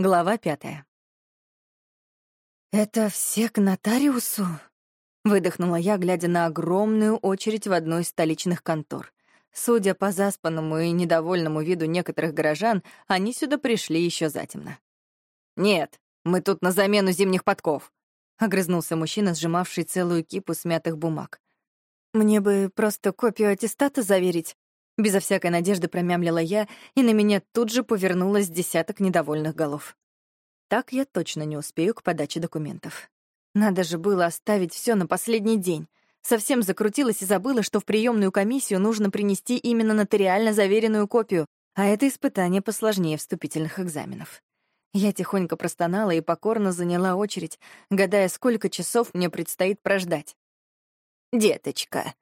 Глава пятая. «Это все к нотариусу?» — выдохнула я, глядя на огромную очередь в одной из столичных контор. Судя по заспанному и недовольному виду некоторых горожан, они сюда пришли еще затемно. «Нет, мы тут на замену зимних подков», — огрызнулся мужчина, сжимавший целую кипу смятых бумаг. «Мне бы просто копию аттестата заверить», — безо всякой надежды промямлила я, и на меня тут же повернулось десяток недовольных голов. Так я точно не успею к подаче документов. Надо же было оставить все на последний день. Совсем закрутилась и забыла, что в приемную комиссию нужно принести именно нотариально заверенную копию, а это испытание посложнее вступительных экзаменов. Я тихонько простонала и покорно заняла очередь, гадая, сколько часов мне предстоит прождать. «Деточка!»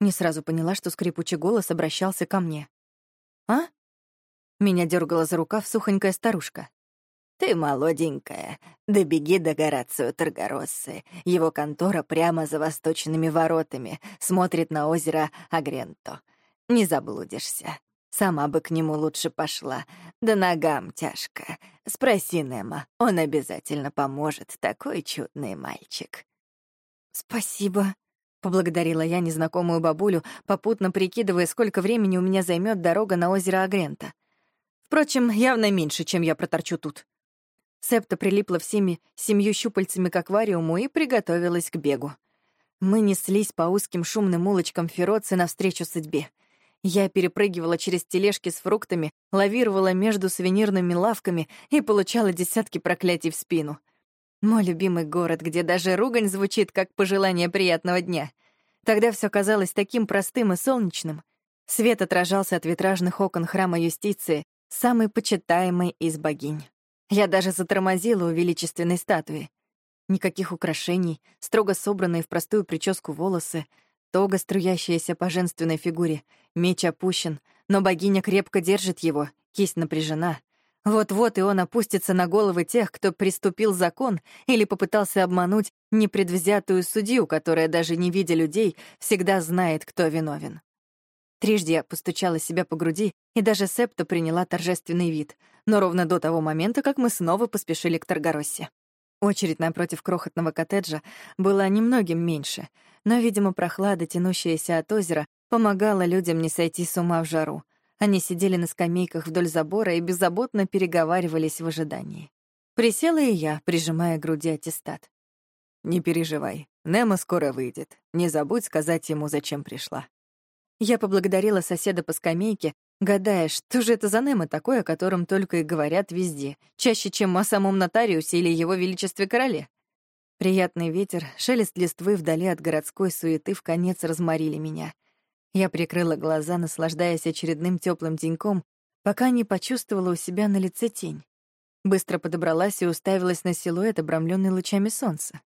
Не сразу поняла, что скрипучий голос обращался ко мне. «А?» Меня дергала за рукав сухонькая старушка. «Ты молоденькая, да беги до Горацио Таргароссы. Его контора прямо за восточными воротами, смотрит на озеро Агренто. Не заблудишься. Сама бы к нему лучше пошла. Да ногам тяжко. Спроси Немо, он обязательно поможет, такой чудный мальчик». «Спасибо», — поблагодарила я незнакомую бабулю, попутно прикидывая, сколько времени у меня займет дорога на озеро Агрента. Впрочем, явно меньше, чем я проторчу тут. Септа прилипла всеми семью щупальцами к аквариуму и приготовилась к бегу. Мы неслись по узким шумным улочкам Фероцы навстречу судьбе. Я перепрыгивала через тележки с фруктами, лавировала между сувенирными лавками и получала десятки проклятий в спину. Мой любимый город, где даже ругань звучит как пожелание приятного дня. Тогда все казалось таким простым и солнечным. Свет отражался от витражных окон храма юстиции, самой почитаемой из богинь. Я даже затормозила у величественной статуи. Никаких украшений, строго собранные в простую прическу волосы, тога, струящаяся по женственной фигуре, меч опущен, но богиня крепко держит его, кисть напряжена. Вот-вот и он опустится на головы тех, кто приступил закон или попытался обмануть непредвзятую судью, которая, даже не видя людей, всегда знает, кто виновен. Трижды я постучала себя по груди, и даже Септа приняла торжественный вид, но ровно до того момента, как мы снова поспешили к Таргароссе. Очередь напротив крохотного коттеджа была немногим меньше, но, видимо, прохлада, тянущаяся от озера, помогала людям не сойти с ума в жару. Они сидели на скамейках вдоль забора и беззаботно переговаривались в ожидании. Присела и я, прижимая к груди аттестат. «Не переживай, Немо скоро выйдет. Не забудь сказать ему, зачем пришла». Я поблагодарила соседа по скамейке, гадая, что же это за Немо такое, о котором только и говорят везде, чаще, чем о самом нотариусе или его величестве короле. Приятный ветер, шелест листвы вдали от городской суеты в конец разморили меня. Я прикрыла глаза, наслаждаясь очередным теплым деньком, пока не почувствовала у себя на лице тень. Быстро подобралась и уставилась на силуэт, обрамленный лучами солнца.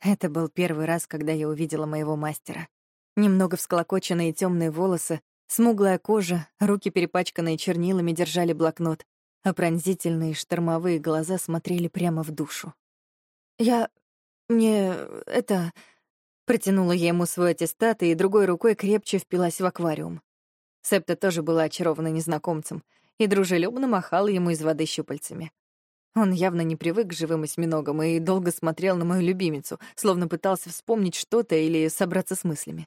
Это был первый раз, когда я увидела моего мастера. Немного всклокоченные темные волосы, смуглая кожа, руки, перепачканные чернилами, держали блокнот, а пронзительные штормовые глаза смотрели прямо в душу. «Я... мне... это...» Протянула я ему свой аттестат и другой рукой крепче впилась в аквариум. Септа тоже была очарована незнакомцем и дружелюбно махала ему из воды щупальцами. Он явно не привык к живым осьминогам и долго смотрел на мою любимицу, словно пытался вспомнить что-то или собраться с мыслями.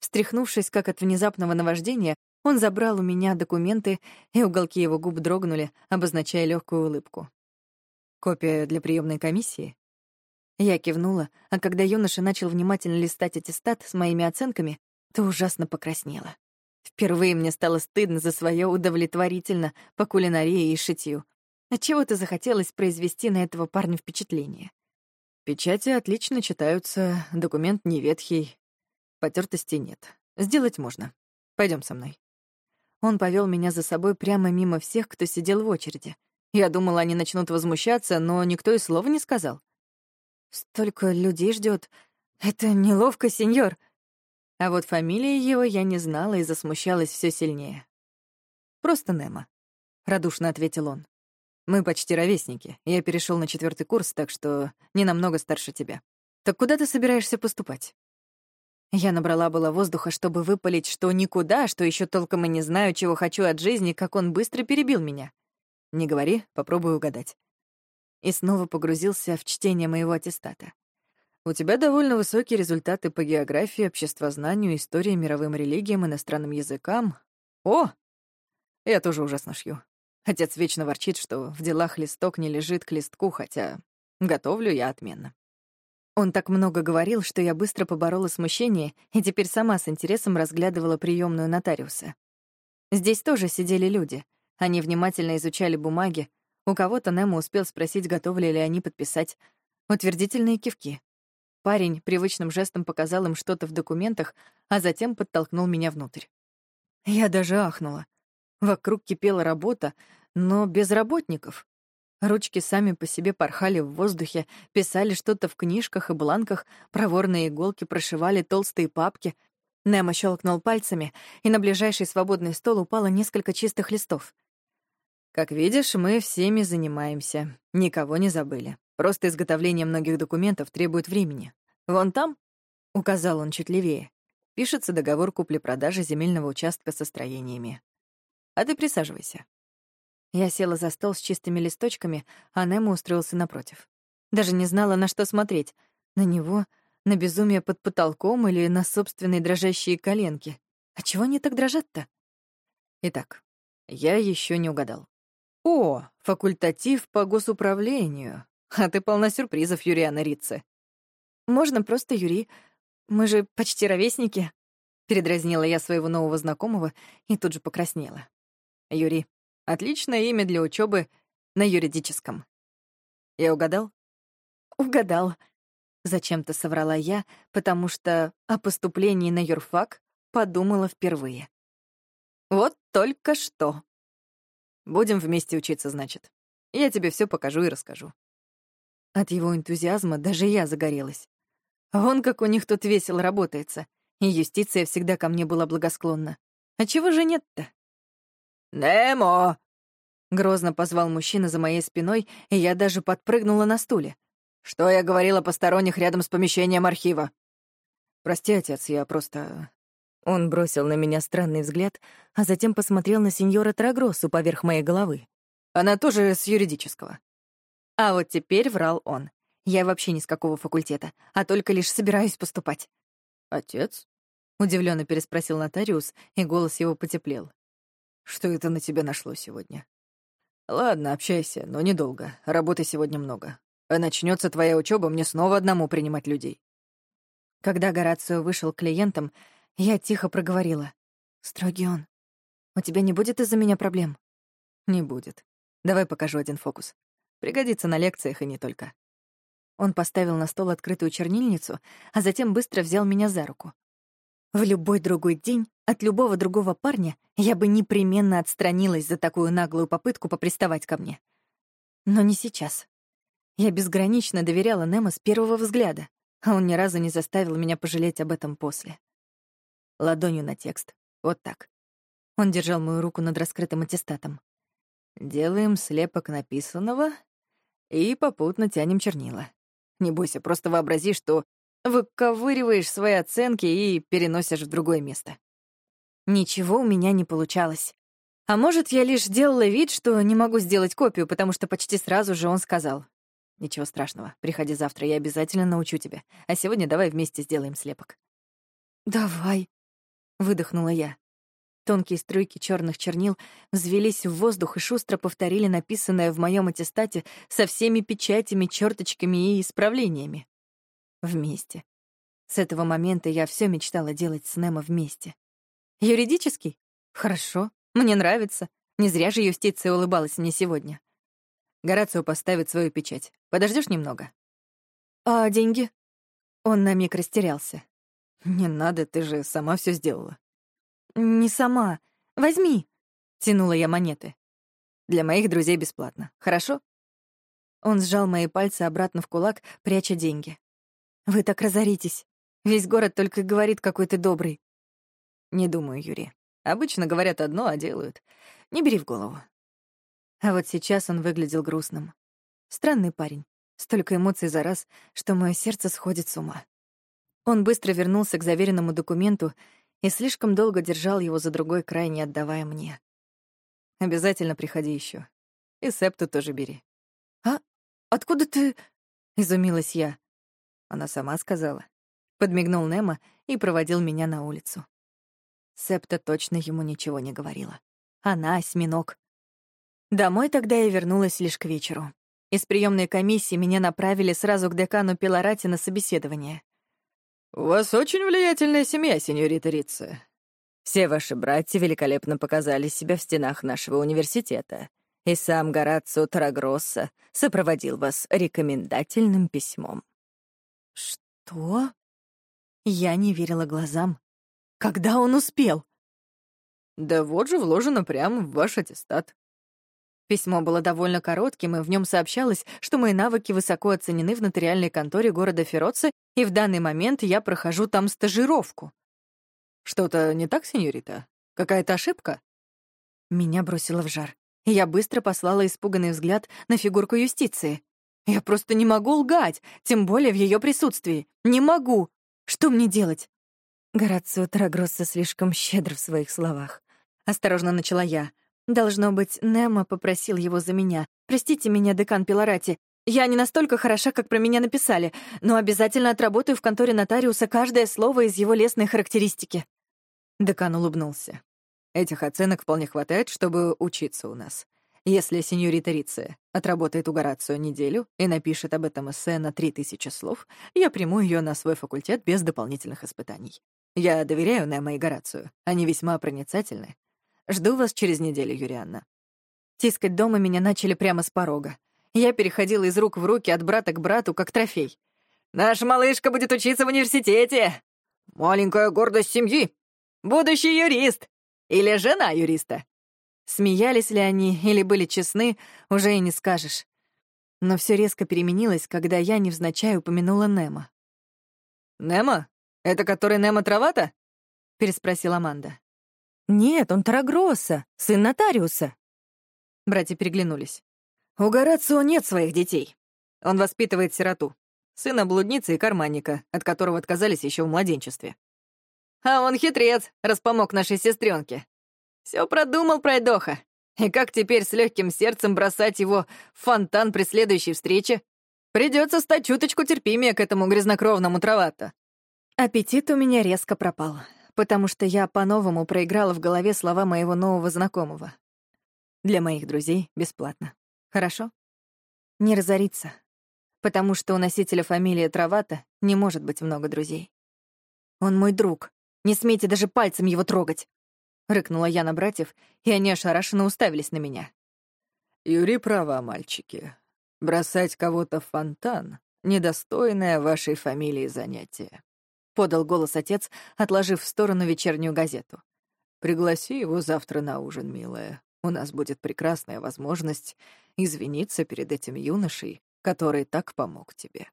Встряхнувшись, как от внезапного наваждения, он забрал у меня документы, и уголки его губ дрогнули, обозначая легкую улыбку. «Копия для приемной комиссии?» Я кивнула, а когда юноша начал внимательно листать аттестат с моими оценками, то ужасно покраснела. Впервые мне стало стыдно за свое удовлетворительно по кулинарии и шитью. Отчего-то захотелось произвести на этого парня впечатление. Печати отлично читаются, документ не ветхий, Потертостей нет. Сделать можно. Пойдем со мной. Он повел меня за собой прямо мимо всех, кто сидел в очереди. Я думала, они начнут возмущаться, но никто и слова не сказал. Столько людей ждет. Это неловко, сеньор. А вот фамилии его я не знала и засмущалась все сильнее. Просто Немо, радушно ответил он. Мы почти ровесники. Я перешел на четвертый курс, так что не намного старше тебя. Так куда ты собираешься поступать? Я набрала было воздуха, чтобы выпалить, что никуда, что еще толком и не знаю, чего хочу от жизни, как он быстро перебил меня. Не говори, попробую угадать. И снова погрузился в чтение моего аттестата. У тебя довольно высокие результаты по географии, обществознанию, истории, мировым религиям, иностранным языкам. О! Я тоже ужасно шью. Отец вечно ворчит, что в делах листок не лежит к листку, хотя готовлю я отменно. Он так много говорил, что я быстро поборола смущение и теперь сама с интересом разглядывала приемную нотариуса. Здесь тоже сидели люди. Они внимательно изучали бумаги. У кого-то Немо успел спросить, готовы ли они подписать. Утвердительные кивки. Парень привычным жестом показал им что-то в документах, а затем подтолкнул меня внутрь. Я даже ахнула. Вокруг кипела работа, но без работников. Ручки сами по себе порхали в воздухе, писали что-то в книжках и бланках, проворные иголки прошивали толстые папки. Немо щелкнул пальцами, и на ближайший свободный стол упало несколько чистых листов. «Как видишь, мы всеми занимаемся, никого не забыли. Просто изготовление многих документов требует времени. Вон там, — указал он чуть левее, — пишется договор купли-продажи земельного участка со строениями. А ты присаживайся. Я села за стол с чистыми листочками, а Немо устроился напротив. Даже не знала, на что смотреть. На него, на безумие под потолком или на собственные дрожащие коленки. А чего они так дрожат-то? Итак, я еще не угадал. О, факультатив по госуправлению. А ты полна сюрпризов, Юриана Ритце. Можно просто Юри. Мы же почти ровесники. Передразнила я своего нового знакомого и тут же покраснела. Юри, отличное имя для учебы на юридическом. Я угадал? Угадал. Зачем-то соврала я, потому что о поступлении на юрфак подумала впервые. Вот только что. Будем вместе учиться, значит. Я тебе все покажу и расскажу. От его энтузиазма даже я загорелась. Вон как у них тут весело работается, и юстиция всегда ко мне была благосклонна. А чего же нет-то? «Немо!» — грозно позвал мужчина за моей спиной, и я даже подпрыгнула на стуле. «Что я говорила посторонних рядом с помещением архива?» «Прости, отец, я просто...» Он бросил на меня странный взгляд, а затем посмотрел на сеньора Трагросу поверх моей головы. Она тоже с юридического. А вот теперь врал он. Я вообще ни с какого факультета, а только лишь собираюсь поступать. «Отец?» — удивленно переспросил нотариус, и голос его потеплел. «Что это на тебя нашло сегодня?» «Ладно, общайся, но недолго. Работы сегодня много. А начнется твоя учеба, мне снова одному принимать людей». Когда Горацио вышел к клиентам, я тихо проговорила. «Строгий он. У тебя не будет из-за меня проблем?» «Не будет. Давай покажу один фокус. Пригодится на лекциях и не только. Он поставил на стол открытую чернильницу, а затем быстро взял меня за руку. В любой другой день от любого другого парня я бы непременно отстранилась за такую наглую попытку поприставать ко мне. Но не сейчас. Я безгранично доверяла Немо с первого взгляда, а он ни разу не заставил меня пожалеть об этом после. Ладонью на текст. Вот так. Он держал мою руку над раскрытым аттестатом. «Делаем слепок написанного и попутно тянем чернила. Не бойся, просто вообрази, что выковыриваешь свои оценки и переносишь в другое место. Ничего у меня не получалось. А может, я лишь делала вид, что не могу сделать копию, потому что почти сразу же он сказал. «Ничего страшного, приходи завтра, я обязательно научу тебя. А сегодня давай вместе сделаем слепок». «Давай», — выдохнула я. Тонкие струйки черных чернил взвелись в воздух и шустро повторили написанное в моем аттестате со всеми печатями, черточками и исправлениями. Вместе. С этого момента я все мечтала делать с Немо вместе. Юридический? Хорошо, мне нравится. Не зря же юстиция улыбалась мне сегодня. Горацио поставит свою печать. Подождешь немного? А деньги? Он на миг растерялся. Не надо, ты же сама все сделала. «Не сама. Возьми!» — тянула я монеты. «Для моих друзей бесплатно. Хорошо?» Он сжал мои пальцы обратно в кулак, пряча деньги. «Вы так разоритесь. Весь город только говорит, какой ты добрый». «Не думаю, Юрий. Обычно говорят одно, а делают. Не бери в голову». А вот сейчас он выглядел грустным. Странный парень. Столько эмоций за раз, что мое сердце сходит с ума. Он быстро вернулся к заверенному документу и слишком долго держал его за другой край, не отдавая мне. «Обязательно приходи еще. И септу тоже бери. «А откуда ты...» — изумилась я. Она сама сказала. Подмигнул Немо и проводил меня на улицу. Септа точно ему ничего не говорила. Она — осьминог. Домой тогда я вернулась лишь к вечеру. Из приемной комиссии меня направили сразу к декану Пилорати на собеседование. «У вас очень влиятельная семья, сеньорита Рица. Все ваши братья великолепно показали себя в стенах нашего университета, и сам Горацио Тарагросса сопроводил вас рекомендательным письмом». «Что?» Я не верила глазам. Когда он успел? Да вот же вложено прямо в ваш аттестат. Письмо было довольно коротким, и в нем сообщалось, что мои навыки высоко оценены в нотариальной конторе города Фероце, и в данный момент я прохожу там стажировку. Что-то не так, сеньорита? Какая-то ошибка? Меня бросило в жар, и я быстро послала испуганный взгляд на фигурку юстиции. Я просто не могу лгать, тем более в ее присутствии. Не могу. Что мне делать? Горацио Тарагросса слишком щедр в своих словах. Осторожно начала я. Должно быть, Немо попросил его за меня. Простите меня, декан Пилорати. Я не настолько хороша, как про меня написали, но обязательно отработаю в конторе нотариуса каждое слово из его лестной характеристики. Декан улыбнулся. Этих оценок вполне хватает, чтобы учиться у нас. Если сеньорита Рице отработает у Горацио неделю и напишет об этом эссе на три тысячи слов, я приму ее на свой факультет без дополнительных испытаний. Я доверяю Немо и Горацию. Они весьма проницательны. Жду вас через неделю, Юрианна». Тискать дома меня начали прямо с порога. Я переходила из рук в руки от брата к брату, как трофей. «Наша малышка будет учиться в университете! Маленькая гордость семьи! Будущий юрист! Или жена юриста!» Смеялись ли они или были честны, уже и не скажешь. Но все резко переменилось, когда я невзначай упомянула Немо. «Немо?» «Это который Немо Травата?» — переспросила Аманда. «Нет, он Тарагросса, сын нотариуса». Братья переглянулись. «У Горацио нет своих детей. Он воспитывает сироту, сына блудницы и карманника, от которого отказались еще в младенчестве. А он хитрец, раз помог нашей сестренке. Все продумал пройдоха. И как теперь с легким сердцем бросать его в фонтан при следующей встрече? Придется стать чуточку терпимее к этому грязнокровному Травата. Аппетит у меня резко пропал, потому что я по-новому проиграла в голове слова моего нового знакомого. Для моих друзей бесплатно. Хорошо? Не разориться, потому что у носителя фамилии Травата не может быть много друзей. Он мой друг. Не смейте даже пальцем его трогать. Рыкнула я на братьев, и они ошарашенно уставились на меня. Юри права, мальчики. Бросать кого-то в фонтан — недостойное вашей фамилии занятие. — подал голос отец, отложив в сторону вечернюю газету. «Пригласи его завтра на ужин, милая. У нас будет прекрасная возможность извиниться перед этим юношей, который так помог тебе».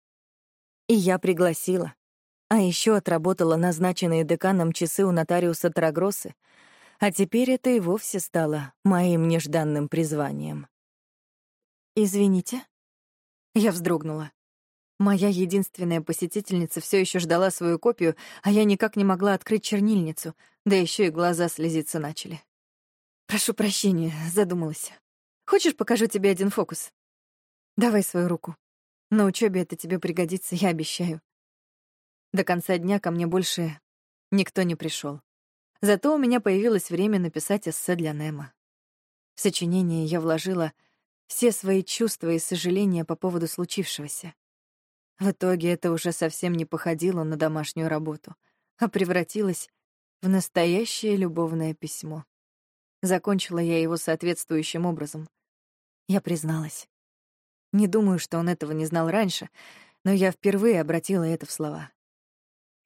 И я пригласила. А еще отработала назначенные деканом часы у нотариуса Трагросы, а теперь это и вовсе стало моим нежданным призванием. «Извините?» Я вздрогнула. Моя единственная посетительница все еще ждала свою копию, а я никак не могла открыть чернильницу, да еще и глаза слезиться начали. «Прошу прощения», — задумалась. «Хочешь, покажу тебе один фокус? Давай свою руку. На учебе это тебе пригодится, я обещаю». До конца дня ко мне больше никто не пришел. Зато у меня появилось время написать эссе для Немо. В сочинение я вложила все свои чувства и сожаления по поводу случившегося. В итоге это уже совсем не походило на домашнюю работу, а превратилось в настоящее любовное письмо. Закончила я его соответствующим образом. Я призналась. Не думаю, что он этого не знал раньше, но я впервые обратила это в слова.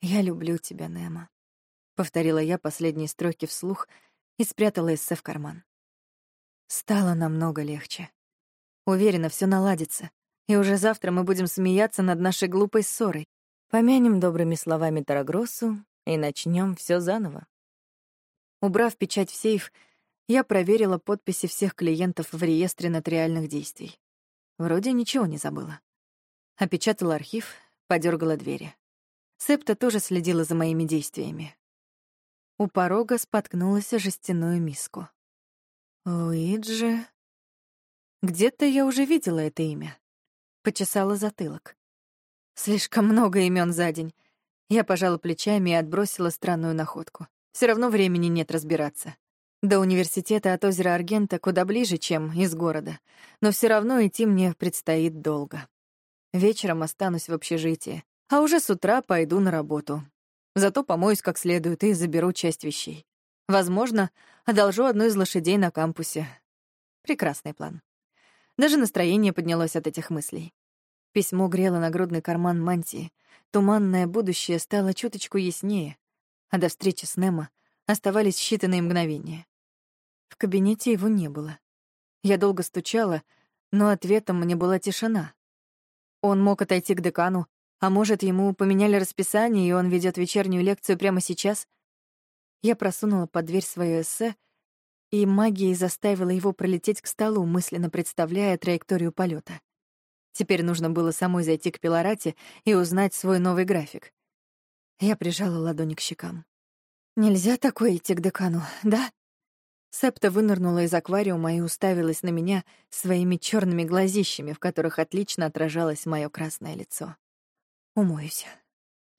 «Я люблю тебя, Немо», — повторила я последние строки вслух и спрятала эссе в карман. Стало намного легче. Уверена, все наладится и уже завтра мы будем смеяться над нашей глупой ссорой. Помянем добрыми словами Тарагросу и начнем все заново. Убрав печать в сейф, я проверила подписи всех клиентов в реестре нотариальных действий. Вроде ничего не забыла. Опечатала архив, подергала двери. Септа тоже следила за моими действиями. У порога споткнулась о жестяную миску. «Луиджи...» Где-то я уже видела это имя. Почесала затылок. Слишком много имен за день. Я пожала плечами и отбросила странную находку. Все равно времени нет разбираться. До университета от озера Аргента куда ближе, чем из города, но все равно идти мне предстоит долго. Вечером останусь в общежитии, а уже с утра пойду на работу. Зато помоюсь как следует и заберу часть вещей. Возможно, одолжу одну из лошадей на кампусе. Прекрасный план. Даже настроение поднялось от этих мыслей. Письмо грело нагрудный карман мантии. Туманное будущее стало чуточку яснее, а до встречи с Немо оставались считанные мгновения. В кабинете его не было. Я долго стучала, но ответом мне была тишина. Он мог отойти к декану, а может, ему поменяли расписание, и он ведет вечернюю лекцию прямо сейчас? Я просунула под дверь свое эссе, и магией заставила его пролететь к столу, мысленно представляя траекторию полета. Теперь нужно было самой зайти к Пилорате и узнать свой новый график. Я прижала ладони к щекам. «Нельзя такое идти к декану, да?» Септа вынырнула из аквариума и уставилась на меня своими черными глазищами, в которых отлично отражалось мое красное лицо. Умоюсь.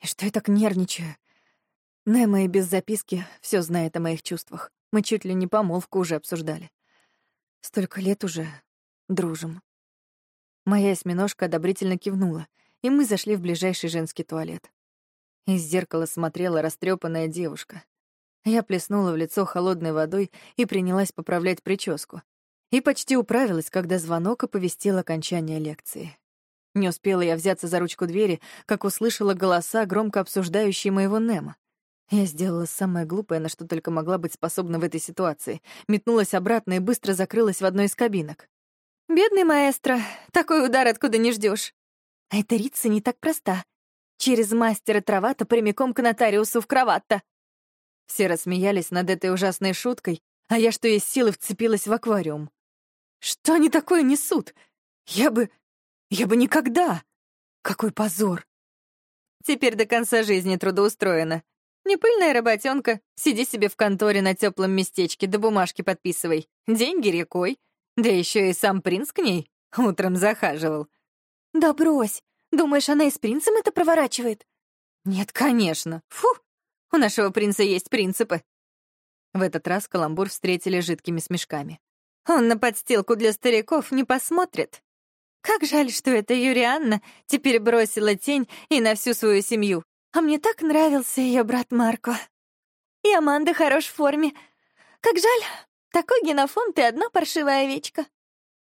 И что я так нервничаю? Немо и без записки все знает о моих чувствах. Мы чуть ли не помолвку уже обсуждали. Столько лет уже дружим. Моя осьминожка одобрительно кивнула, и мы зашли в ближайший женский туалет. Из зеркала смотрела растрепанная девушка. Я плеснула в лицо холодной водой и принялась поправлять прическу. И почти управилась, когда звонок оповестил окончание лекции. Не успела я взяться за ручку двери, как услышала голоса, громко обсуждающие моего Немо. Я сделала самое глупое, на что только могла быть способна в этой ситуации. Метнулась обратно и быстро закрылась в одной из кабинок. «Бедный маэстро, такой удар откуда не ждешь. А эта Рица не так проста. Через мастера Травата прямиком к нотариусу в кровать-то. Все рассмеялись над этой ужасной шуткой, а я что из силы вцепилась в аквариум. Что они такое несут? Я бы... Я бы никогда! Какой позор! Теперь до конца жизни трудоустроена. Не пыльная работенка, сиди себе в конторе на теплом местечке, да бумажки подписывай. Деньги рекой. Да еще и сам принц к ней утром захаживал. Да брось, думаешь, она и с принцем это проворачивает? Нет, конечно. Фу, у нашего принца есть принципы. В этот раз каламбур встретили жидкими смешками. Он на подстилку для стариков не посмотрит. Как жаль, что эта Юрианна теперь бросила тень и на всю свою семью. А мне так нравился ее брат Марко. И Аманда хорош в форме. Как жаль, такой генофонд и одна паршивая овечка.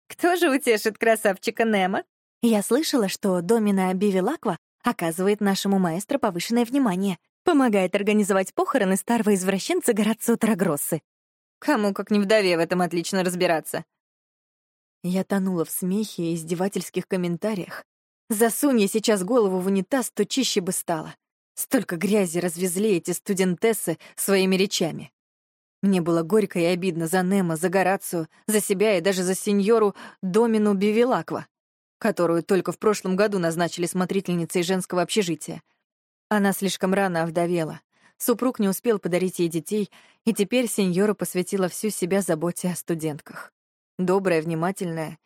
Кто же утешит красавчика Немо? Я слышала, что Домина Бивилаква оказывает нашему маэстро повышенное внимание, помогает организовать похороны старого извращенца Горацио Трагроссы. Кому, как не вдове, в этом отлично разбираться. Я тонула в смехе и издевательских комментариях. Засунь я сейчас голову в унитаз, то чище бы стало. Столько грязи развезли эти студентессы своими речами. Мне было горько и обидно за Немо, за Горацию, за себя и даже за сеньору Домину Бивилаква, которую только в прошлом году назначили смотрительницей женского общежития. Она слишком рано овдовела. Супруг не успел подарить ей детей, и теперь сеньора посвятила всю себя заботе о студентках добрая, внимательная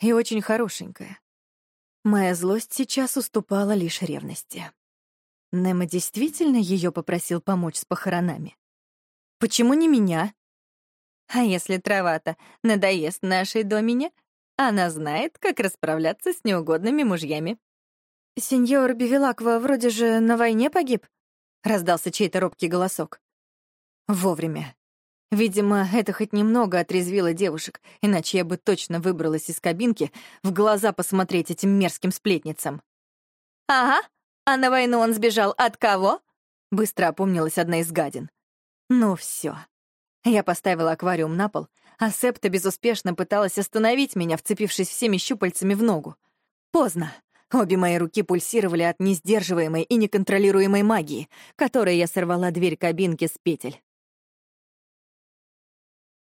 и очень хорошенькая. Моя злость сейчас уступала лишь ревности. Немо действительно ее попросил помочь с похоронами. Почему не меня? А если трава-то надоест нашей домине, она знает, как расправляться с неугодными мужьями. «Сеньор Бивилаква вроде же на войне погиб?» — раздался чей-то робкий голосок. Вовремя. Видимо, это хоть немного отрезвило девушек, иначе я бы точно выбралась из кабинки в глаза посмотреть этим мерзким сплетницам. «Ага, а на войну он сбежал от кого?» Быстро опомнилась одна из гадин. «Ну все. Я поставила аквариум на пол, а Септа безуспешно пыталась остановить меня, вцепившись всеми щупальцами в ногу. Поздно. Обе мои руки пульсировали от несдерживаемой и неконтролируемой магии, которой я сорвала дверь кабинки с петель.